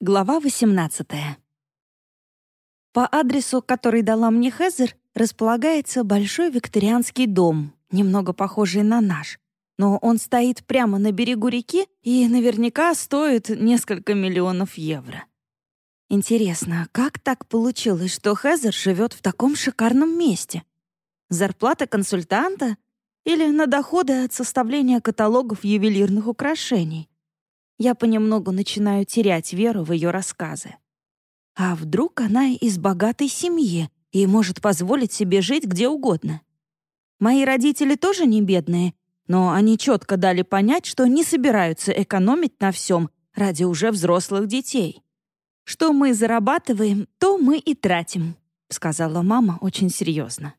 Глава 18. По адресу, который дала мне Хезер, располагается большой викторианский дом, немного похожий на наш. Но он стоит прямо на берегу реки и наверняка стоит несколько миллионов евро. Интересно, как так получилось, что Хезер живет в таком шикарном месте? Зарплата консультанта или на доходы от составления каталогов ювелирных украшений? Я понемногу начинаю терять веру в ее рассказы. А вдруг она из богатой семьи и может позволить себе жить где угодно? Мои родители тоже не бедные, но они четко дали понять, что не собираются экономить на всем ради уже взрослых детей. «Что мы зарабатываем, то мы и тратим», — сказала мама очень серьезно.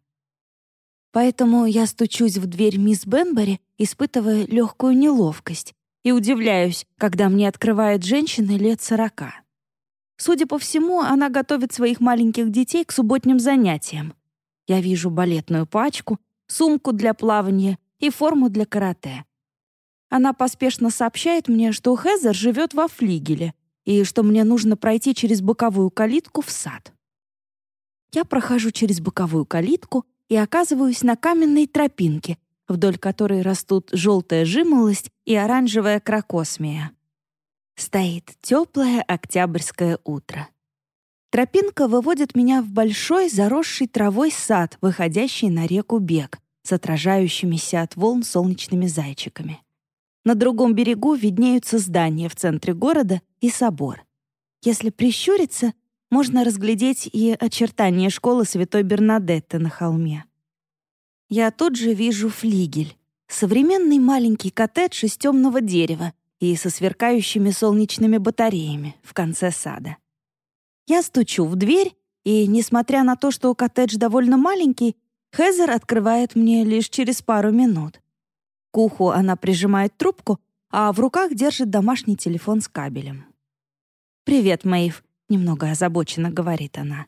Поэтому я стучусь в дверь мисс Бенбери, испытывая легкую неловкость, и удивляюсь, когда мне открывает женщина лет сорока. Судя по всему, она готовит своих маленьких детей к субботним занятиям. Я вижу балетную пачку, сумку для плавания и форму для карате. Она поспешно сообщает мне, что Хезер живет во флигеле и что мне нужно пройти через боковую калитку в сад. Я прохожу через боковую калитку и оказываюсь на каменной тропинке, вдоль которой растут желтая жимолость и оранжевая кракосмия. Стоит теплое октябрьское утро. Тропинка выводит меня в большой заросший травой сад, выходящий на реку Бег, с отражающимися от волн солнечными зайчиками. На другом берегу виднеются здания в центре города и собор. Если прищуриться, можно разглядеть и очертания школы Святой Бернадетты на холме я тут же вижу флигель. Современный маленький коттедж из темного дерева и со сверкающими солнечными батареями в конце сада. Я стучу в дверь, и, несмотря на то, что коттедж довольно маленький, Хезер открывает мне лишь через пару минут. К уху она прижимает трубку, а в руках держит домашний телефон с кабелем. «Привет, Мэйв», — немного озабоченно говорит она.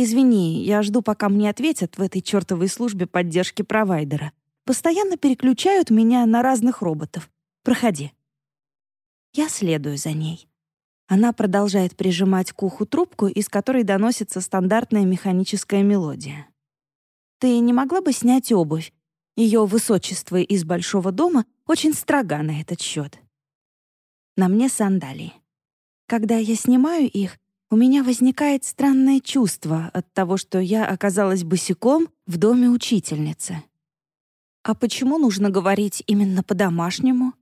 «Извини, я жду, пока мне ответят в этой чертовой службе поддержки провайдера. Постоянно переключают меня на разных роботов. Проходи». Я следую за ней. Она продолжает прижимать к уху трубку, из которой доносится стандартная механическая мелодия. «Ты не могла бы снять обувь? Ее высочество из большого дома очень строга на этот счет. На мне сандалии. Когда я снимаю их, у меня возникает странное чувство от того, что я оказалась босиком в доме учительницы. А почему нужно говорить именно по-домашнему?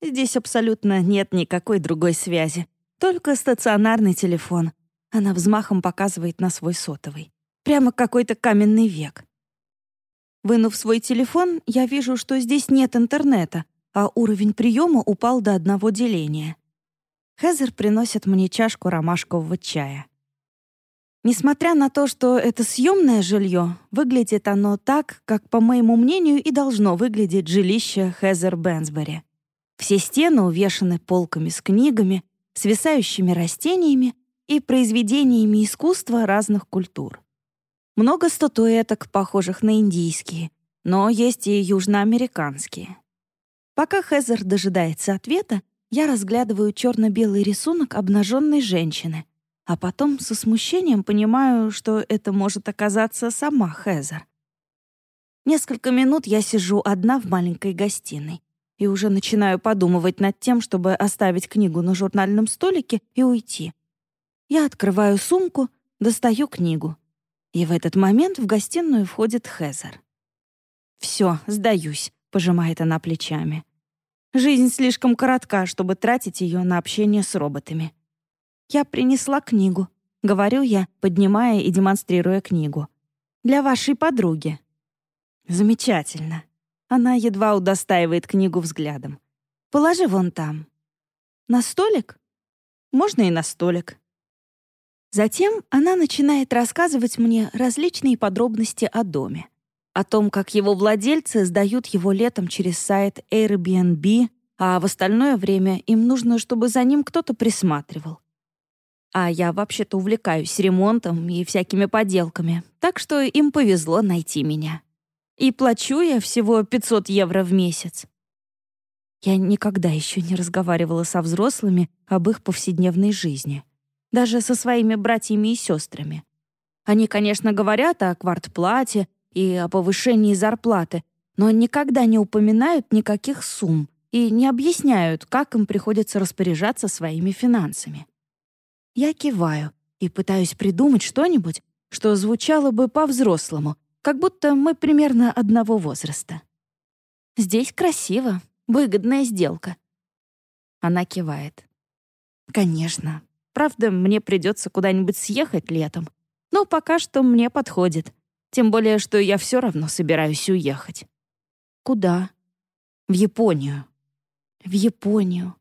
Здесь абсолютно нет никакой другой связи, только стационарный телефон. Она взмахом показывает на свой сотовый. Прямо какой-то каменный век. Вынув свой телефон, я вижу, что здесь нет интернета, а уровень приема упал до одного деления. Хезер приносит мне чашку ромашкового чая. Несмотря на то, что это съемное жилье, выглядит оно так, как, по моему мнению, и должно выглядеть жилище Хезер Бенсбери. Все стены увешаны полками с книгами, свисающими растениями и произведениями искусства разных культур. Много статуэток, похожих на индийские, но есть и южноамериканские. Пока Хезер дожидается ответа, я разглядываю черно-белый рисунок обнаженной женщины, а потом со смущением понимаю, что это может оказаться сама Хезер. Несколько минут я сижу одна в маленькой гостиной и уже начинаю подумывать над тем, чтобы оставить книгу на журнальном столике и уйти. Я открываю сумку, достаю книгу. И в этот момент в гостиную входит Хезер. «Все, сдаюсь», — пожимает она плечами. Жизнь слишком коротка, чтобы тратить ее на общение с роботами. «Я принесла книгу», — говорю я, поднимая и демонстрируя книгу. «Для вашей подруги». «Замечательно». Она едва удостаивает книгу взглядом. «Положи вон там». «На столик?» «Можно и на столик». Затем она начинает рассказывать мне различные подробности о доме о том, как его владельцы сдают его летом через сайт Airbnb, а в остальное время им нужно, чтобы за ним кто-то присматривал. А я вообще-то увлекаюсь ремонтом и всякими поделками, так что им повезло найти меня. И плачу я всего 500 евро в месяц. Я никогда еще не разговаривала со взрослыми об их повседневной жизни. Даже со своими братьями и сестрами. Они, конечно, говорят о квартплате и о повышении зарплаты, но никогда не упоминают никаких сумм и не объясняют, как им приходится распоряжаться своими финансами. Я киваю и пытаюсь придумать что-нибудь, что звучало бы по-взрослому, как будто мы примерно одного возраста. Здесь красиво, выгодная сделка. Она кивает. Конечно. Правда, мне придется куда-нибудь съехать летом. Но пока что мне подходит. Тем более, что я все равно собираюсь уехать. Куда? В Японию. В Японию.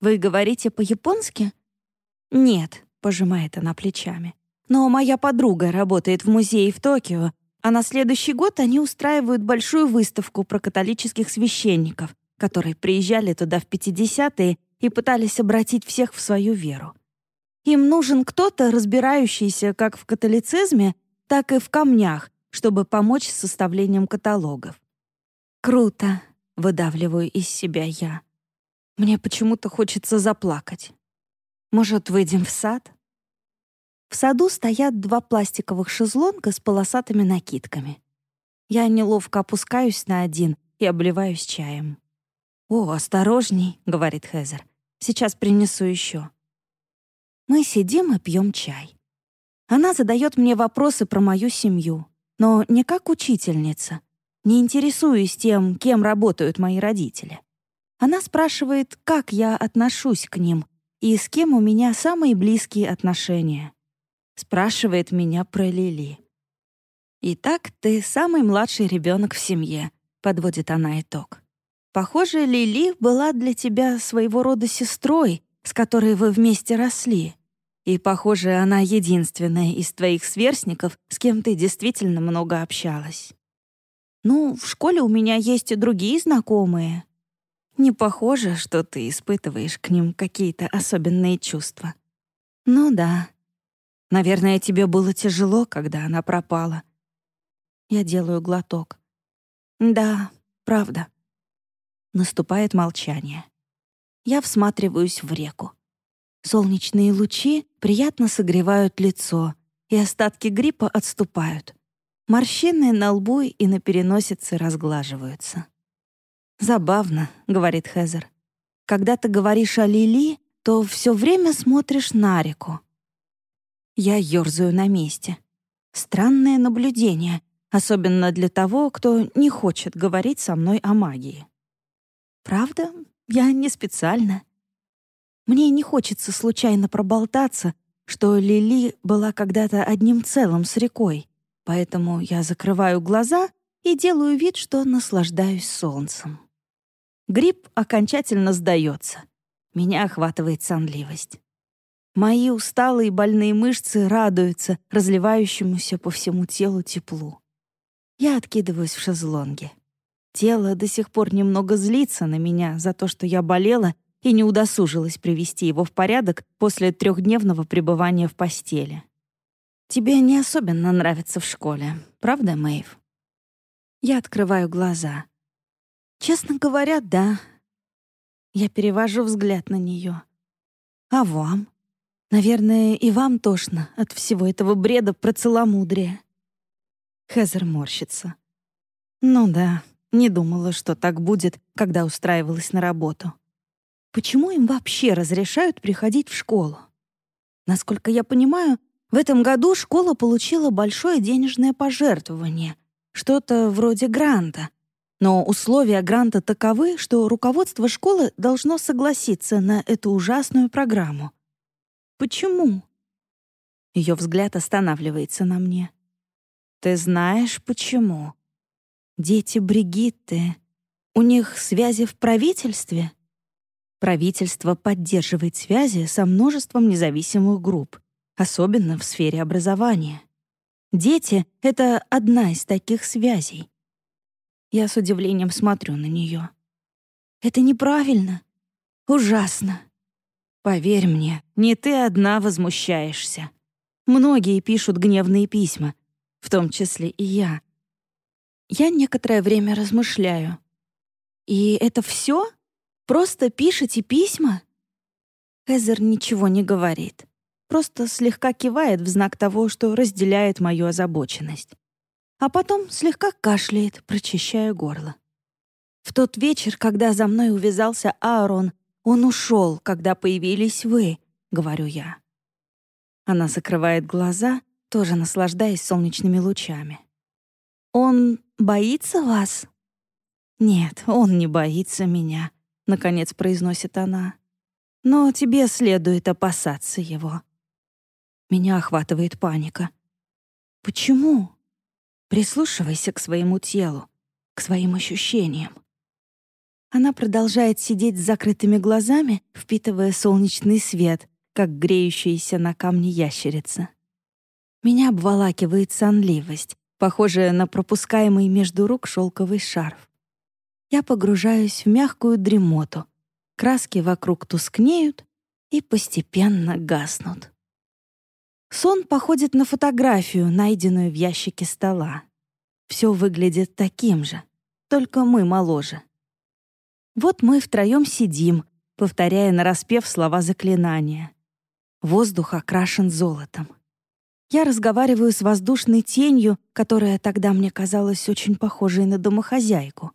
Вы говорите по-японски? Нет, пожимает она плечами. Но моя подруга работает в музее в Токио, а на следующий год они устраивают большую выставку про католических священников, которые приезжали туда в 50-е и пытались обратить всех в свою веру. Им нужен кто-то, разбирающийся как в католицизме, так и в камнях, чтобы помочь с составлением каталогов. «Круто», — выдавливаю из себя я. Мне почему-то хочется заплакать. Может, выйдем в сад? В саду стоят два пластиковых шезлонга с полосатыми накидками. Я неловко опускаюсь на один и обливаюсь чаем. «О, осторожней», — говорит Хезер. «Сейчас принесу еще». Мы сидим и пьем чай. Она задает мне вопросы про мою семью, но не как учительница. Не интересуюсь тем, кем работают мои родители. Она спрашивает, как я отношусь к ним и с кем у меня самые близкие отношения спрашивает меня про Лили. «Итак, ты самый младший ребенок в семье», — подводит она итог. «Похоже, Лили была для тебя своего рода сестрой, с которой вы вместе росли. И, похоже, она единственная из твоих сверстников, с кем ты действительно много общалась. Ну, в школе у меня есть и другие знакомые. Не похоже, что ты испытываешь к ним какие-то особенные чувства. Ну да, Наверное, тебе было тяжело, когда она пропала. Я делаю глоток. Да, правда. Наступает молчание. Я всматриваюсь в реку. Солнечные лучи приятно согревают лицо, и остатки гриппа отступают. Морщины на лбу и на переносице разглаживаются. «Забавно», — говорит Хезер. «Когда ты говоришь о Лили, то все время смотришь на реку. Я ёрзаю на месте. Странное наблюдение, особенно для того, кто не хочет говорить со мной о магии. Правда, я не специально. Мне не хочется случайно проболтаться, что Лили была когда-то одним целым с рекой, поэтому я закрываю глаза и делаю вид, что наслаждаюсь солнцем. Гриб окончательно сдается. Меня охватывает сонливость. Мои усталые больные мышцы радуются разливающемуся по всему телу теплу. Я откидываюсь в шезлонге. Тело до сих пор немного злится на меня за то, что я болела и не удосужилась привести его в порядок после трехдневного пребывания в постели. Тебе не особенно нравится в школе, правда, Мэйв? Я открываю глаза. Честно говоря, да. Я перевожу взгляд на нее. А вам? Наверное, и вам тошно от всего этого бреда про целомудрие. Хезер морщится. Ну да, не думала, что так будет, когда устраивалась на работу. Почему им вообще разрешают приходить в школу? Насколько я понимаю, в этом году школа получила большое денежное пожертвование, что-то вроде гранта. Но условия гранта таковы, что руководство школы должно согласиться на эту ужасную программу. Почему?» Ее взгляд останавливается на мне. «Ты знаешь, почему? Дети Бригитты. У них связи в правительстве?» Правительство поддерживает связи со множеством независимых групп, особенно в сфере образования. Дети — это одна из таких связей. Я с удивлением смотрю на нее. Это неправильно. Ужасно. Поверь мне, не ты одна возмущаешься. Многие пишут гневные письма, в том числе и я. Я некоторое время размышляю. И это все? Просто пишете письма?» Эзер ничего не говорит, просто слегка кивает в знак того, что разделяет мою озабоченность. А потом слегка кашляет, прочищая горло. В тот вечер, когда за мной увязался Аарон, он ушел, когда появились вы, говорю я. Она закрывает глаза, тоже наслаждаясь солнечными лучами. Он боится вас? Нет, он не боится меня, наконец произносит она. Но тебе следует опасаться его. Меня охватывает паника. Почему? Прислушивайся к своему телу, к своим ощущениям. Она продолжает сидеть с закрытыми глазами, впитывая солнечный свет, как греющаяся на камне ящерица. Меня обволакивает сонливость, похожая на пропускаемый между рук шелковый шарф. Я погружаюсь в мягкую дремоту. Краски вокруг тускнеют и постепенно гаснут. Сон походит на фотографию, найденную в ящике стола. Все выглядит таким же, только мы моложе. Вот мы втроем сидим, повторяя нараспев слова заклинания. Воздух окрашен золотом. Я разговариваю с воздушной тенью, которая тогда мне казалась очень похожей на домохозяйку.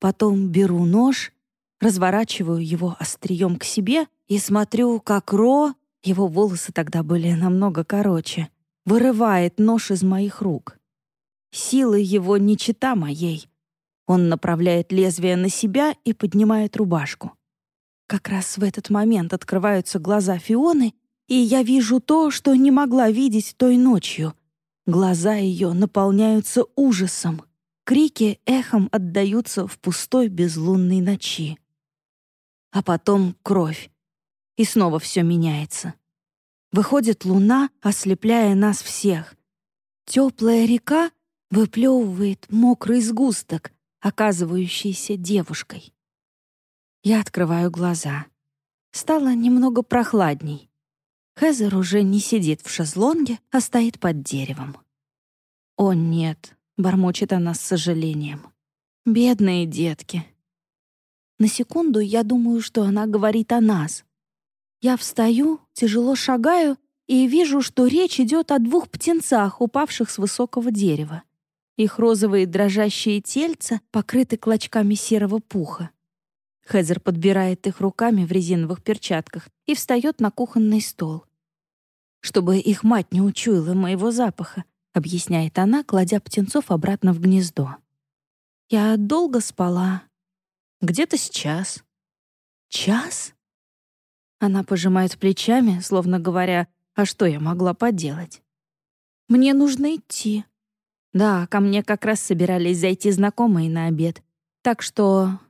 Потом беру нож, разворачиваю его острием к себе и смотрю, как Ро, его волосы тогда были намного короче, вырывает нож из моих рук. Силы его не чита моей, он направляет лезвие на себя и поднимает рубашку. Как раз в этот момент открываются глаза Фионы, и я вижу то, что не могла видеть той ночью. Глаза ее наполняются ужасом. Крики эхом отдаются в пустой безлунной ночи. А потом кровь. И снова все меняется. Выходит луна, ослепляя нас всех. Теплая река выплевывает мокрый сгусток, оказывающейся девушкой. Я открываю глаза. Стало немного прохладней. Хезер уже не сидит в шезлонге, а стоит под деревом. «О, нет», — бормочет она с сожалением. «Бедные детки». На секунду я думаю, что она говорит о нас. Я встаю, тяжело шагаю и вижу, что речь идет о двух птенцах, упавших с высокого дерева. Их розовые дрожащие тельца покрыты клочками серого пуха. Хезер подбирает их руками в резиновых перчатках и встает на кухонный стол. «Чтобы их мать не учуяла моего запаха», — объясняет она, кладя птенцов обратно в гнездо. «Я долго спала. Где-то с час». «Час?» Она пожимает плечами, словно говоря, «А что я могла поделать?» «Мне нужно идти», да, ко мне как раз собирались зайти знакомые на обед. Так что...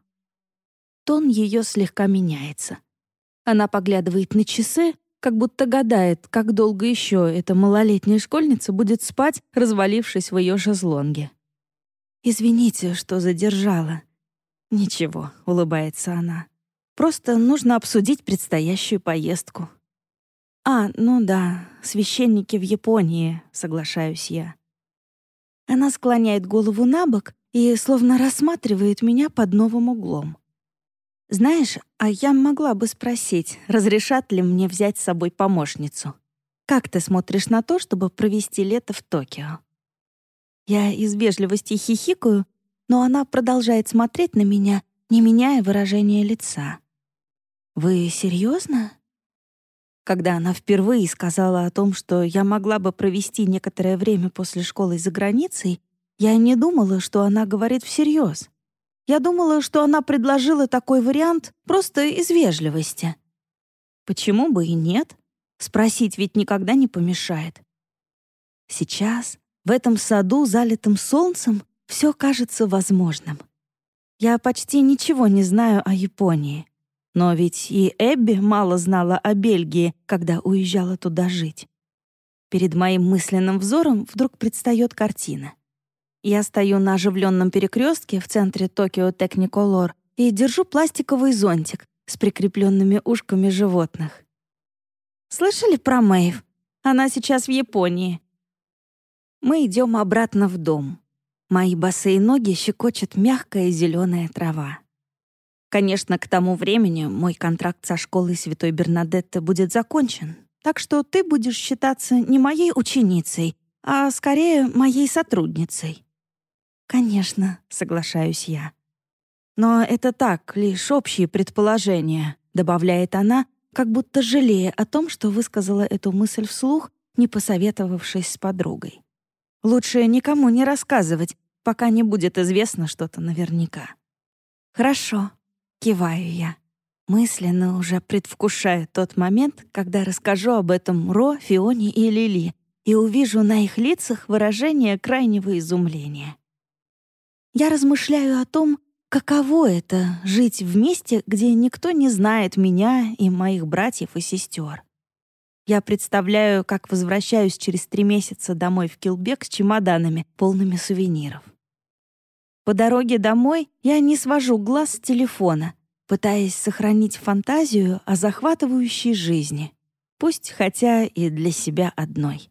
Тон ее слегка меняется. Она поглядывает на часы, как будто гадает, как долго еще эта малолетняя школьница будет спать, развалившись в ее шезлонге. «Извините, что задержала». «Ничего», — улыбается она. «Просто нужно обсудить предстоящую поездку». «А, ну да, священники в Японии», — соглашаюсь я. Она склоняет голову на бок и словно рассматривает меня под новым углом. «Знаешь, а я могла бы спросить, разрешат ли мне взять с собой помощницу? Как ты смотришь на то, чтобы провести лето в Токио?» Я из вежливости хихикаю, но она продолжает смотреть на меня, не меняя выражения лица. «Вы серьезно? когда она впервые сказала о том, что я могла бы провести некоторое время после школы за границей, я не думала, что она говорит всерьез. Я думала, что она предложила такой вариант просто из вежливости. Почему бы и нет? Спросить ведь никогда не помешает. Сейчас, в этом саду, залитым солнцем, все кажется возможным. Я почти ничего не знаю о Японии. Но ведь и Эбби мало знала о Бельгии, когда уезжала туда жить. Перед моим мысленным взором вдруг предстает картина. Я стою на оживленном перекрестке в центре Токио Техниколор и держу пластиковый зонтик с прикрепленными ушками животных. Слышали про Мэйв? Она сейчас в Японии. Мы идем обратно в дом. Мои босые ноги щекочет мягкая зеленая трава. Конечно, к тому времени мой контракт со школой Святой Бернадетты будет закончен, так что ты будешь считаться не моей ученицей, а скорее моей сотрудницей». «Конечно», — соглашаюсь я. «Но это так, лишь общие предположения», — добавляет она, как будто жалея о том, что высказала эту мысль вслух, не посоветовавшись с подругой. «Лучше никому не рассказывать, пока не будет известно что-то наверняка». «Хорошо», — киваю я. Мысленно уже предвкушаю тот момент, когда расскажу об этом Ро, Фионе и Лили и увижу на их лицах выражение крайнего изумления. Я размышляю о том, каково это — жить в месте, где никто не знает меня и моих братьев и сестер. Я представляю, как возвращаюсь через три месяца домой в Килбек с чемоданами, полными сувениров. По дороге домой я не свожу глаз с телефона, пытаясь сохранить фантазию о захватывающей жизни, пусть хотя и для себя одной.